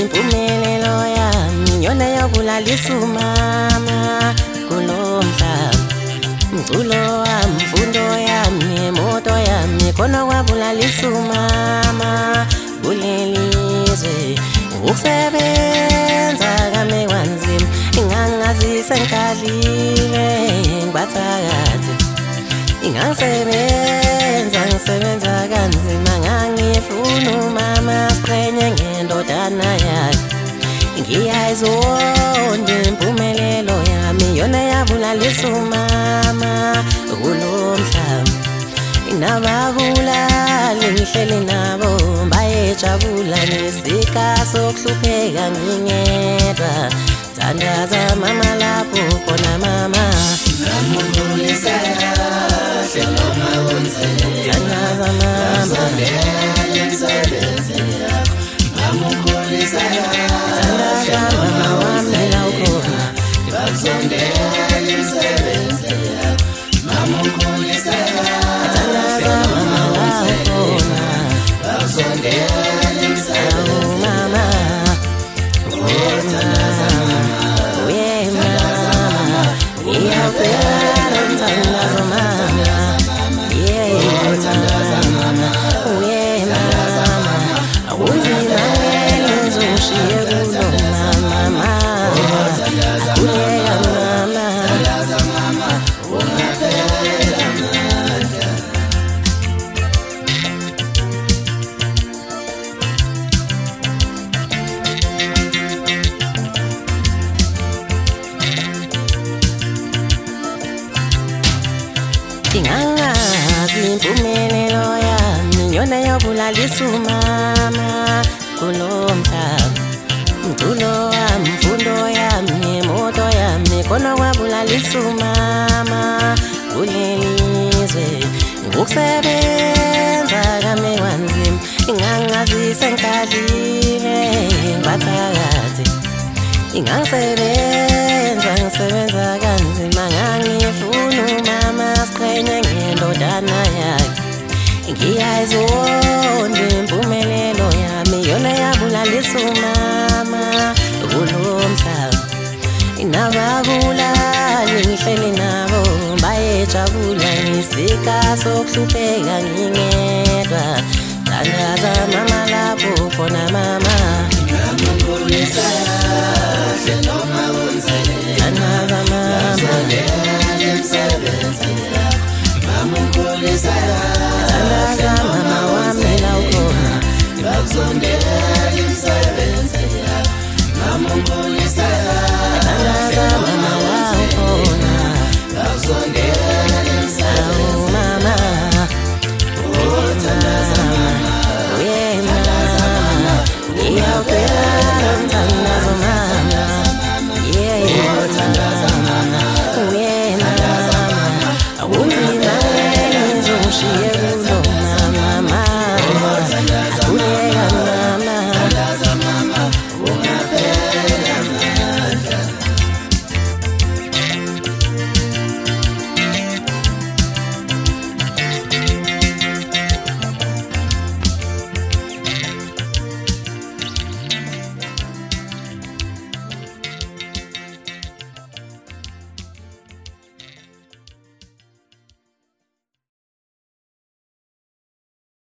impumelelo yami yona yokulalisa umama kulo mhlaba. Mculo wami mfundo yami moto yami khona kwabulalisa umama kulelizwe ukusebenza kame kwanzima ingangazise ngikadlile ngibathakathi ingangisebenza ngisebenza kanzima ngangifuna nababulali ngihleli nabo bayejabula nesika sokuhlupheka ngingedwa. Thandaza mama lapho khona mama. Thandaza mama. thandaza ingangazi impumelelo yami yona yokulalisa umama kulo mhlaba mculo wami mfundo yami moto yami khona kwabulalisa umama kulelizwe ngokusebenza kame kwanzima ingangazise ngikadlile ngibathakathi ingangisebenza ngiyayizonda impumelelo yami yona yabulalisa umama kulo mhlaba nababulali ngihleli nabo bayejabula ngesika sokuhlupheka ngingedwa. sondela imsebenzi yakho namungu